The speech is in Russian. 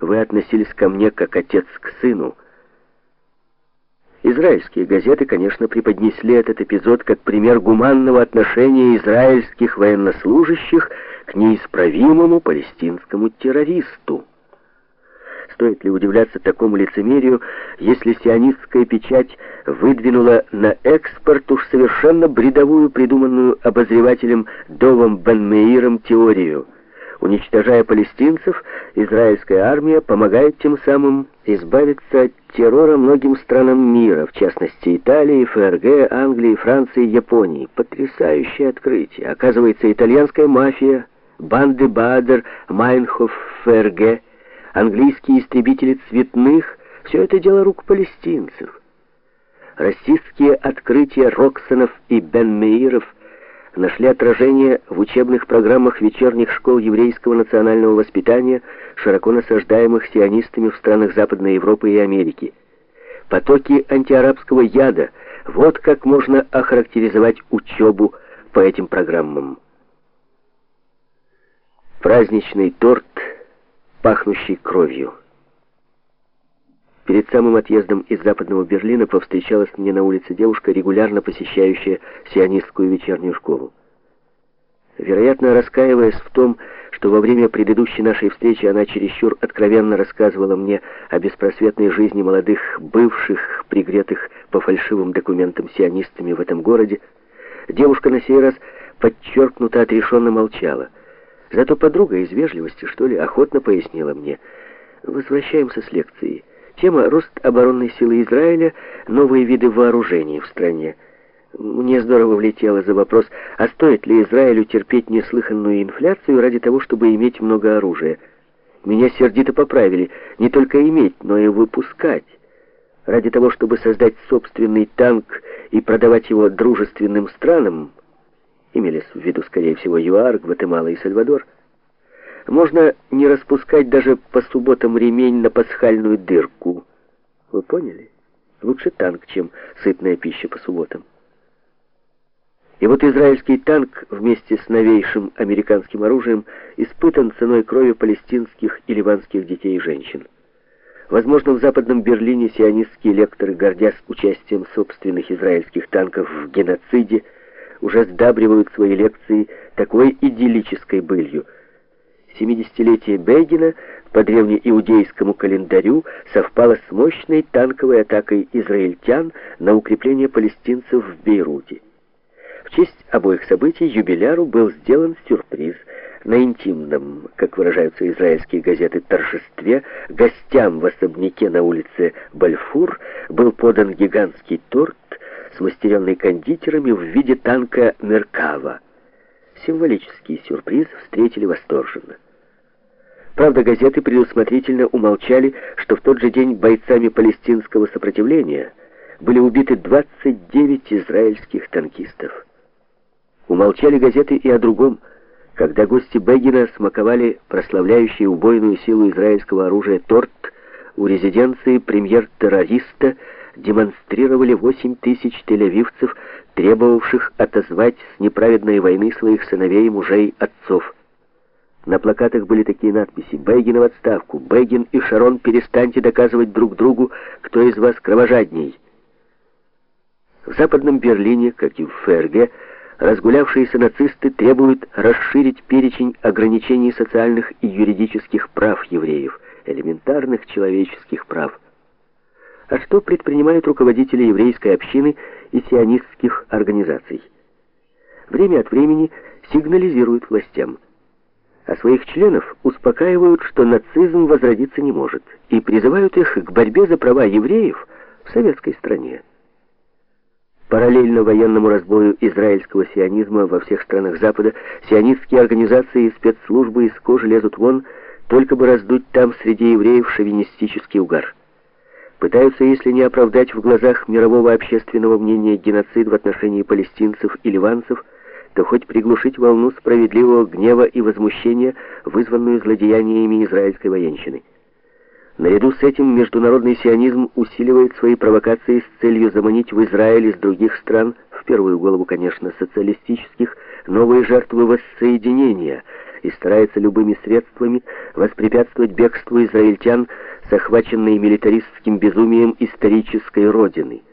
вы относились ко мне как отец к сыну. Израильские газеты, конечно, преподнесли этот эпизод как пример гуманного отношения израильских военнослужащих к неисправимому палестинскому террористу. Стоит ли удивляться такому лицемерию, если сионистская печать выдвинула на экспорт уж совершенно бредовую, придуманную обозревателем Довом Бен теорию – Уничтожая палестинцев, израильская армия помогает тем самым избавиться от террора многим странам мира, в частности Италии, ФРГ, Англии, Франции, Японии. Потрясающее открытие. Оказывается, итальянская мафия, банды Бадер, Майнхоф, ФРГ, английские истребители цветных — все это дело рук палестинцев. Российские открытия Роксонов и Бен-Меиров — нашли отражение в учебных программах вечерних школ еврейского национального воспитания, широко насаждаемых сионистами в странах Западной Европы и Америки. Потоки антиарабского яда – вот как можно охарактеризовать учебу по этим программам. Праздничный торт, пахнущий кровью. Перед самым отъездом из Западного Берлина повстречалась мне на улице девушка, регулярно посещающая сионистскую вечернюю школу. Вероятно, раскаиваясь в том, что во время предыдущей нашей встречи она чересчур откровенно рассказывала мне о беспросветной жизни молодых, бывших, пригретых по фальшивым документам сионистами в этом городе, девушка на сей раз подчеркнуто отрешенно молчала. Зато подруга из вежливости, что ли, охотно пояснила мне. Возвращаемся с лекции. Тема «Рост оборонной силы Израиля. Новые виды вооружений в стране». Мне здорово влетело за вопрос, а стоит ли Израилю терпеть неслыханную инфляцию ради того, чтобы иметь много оружия. Меня сердито поправили, не только иметь, но и выпускать. Ради того, чтобы создать собственный танк и продавать его дружественным странам, имелись в виду, скорее всего, ЮАР, Гватемала и Сальвадор, можно не распускать даже по субботам ремень на пасхальную дырку. Вы поняли? Лучше танк, чем сытная пища по субботам. И вот израильский танк вместе с новейшим американским оружием испытан ценой крови палестинских и ливанских детей и женщин. Возможно, в Западном Берлине сионистские лекторы, гордясь участием собственных израильских танков в геноциде, уже сдабривают свои лекции такой идиллической былью – 70-летие Бегина по древнеиудейскому календарю совпало с мощной танковой атакой израильтян на укрепление палестинцев в Бейруте. В честь обоих событий юбиляру был сделан сюрприз. На интимном, как выражаются израильские газеты, торжестве гостям в особняке на улице Бальфур был подан гигантский торт, смастеренный кондитерами в виде танка Меркава. Символический сюрприз встретили восторженно. Правда, газеты предусмотрительно умолчали, что в тот же день бойцами палестинского сопротивления были убиты 29 израильских танкистов. Умолчали газеты и о другом, когда гости Бегина смаковали прославляющий убойную силу израильского оружия торт у резиденции премьер-террориста, демонстрировали 8 тысяч тель-авивцев, требовавших отозвать с неправедной войны своих сыновей и мужей отцов. На плакатах были такие надписи «Бейгин в отставку», «Бейгин и Шарон, перестаньте доказывать друг другу, кто из вас кровожадней». В Западном Берлине, как и в ФРГ, разгулявшиеся нацисты требуют расширить перечень ограничений социальных и юридических прав евреев, элементарных человеческих прав. А что предпринимают руководители еврейской общины и сионистских организаций? Время от времени сигнализируют властям – а своих членов успокаивают, что нацизм возродиться не может, и призывают их к борьбе за права евреев в советской стране. Параллельно военному разбою израильского сионизма во всех странах Запада, сионистские организации и спецслужбы из кожи лезут вон, только бы раздуть там среди евреев шовинистический угар. Пытаются, если не оправдать в глазах мирового общественного мнения геноцид в отношении палестинцев и ливанцев – то хоть приглушить волну справедливого гнева и возмущения, вызванную злодеяниями израильской военщины. Наряду с этим международный сионизм усиливает свои провокации с целью заманить в Израиль из других стран, в первую голову, конечно, социалистических, новые жертвы воссоединения и старается любыми средствами воспрепятствовать бегству израильтян с охваченной милитаристским безумием исторической родины –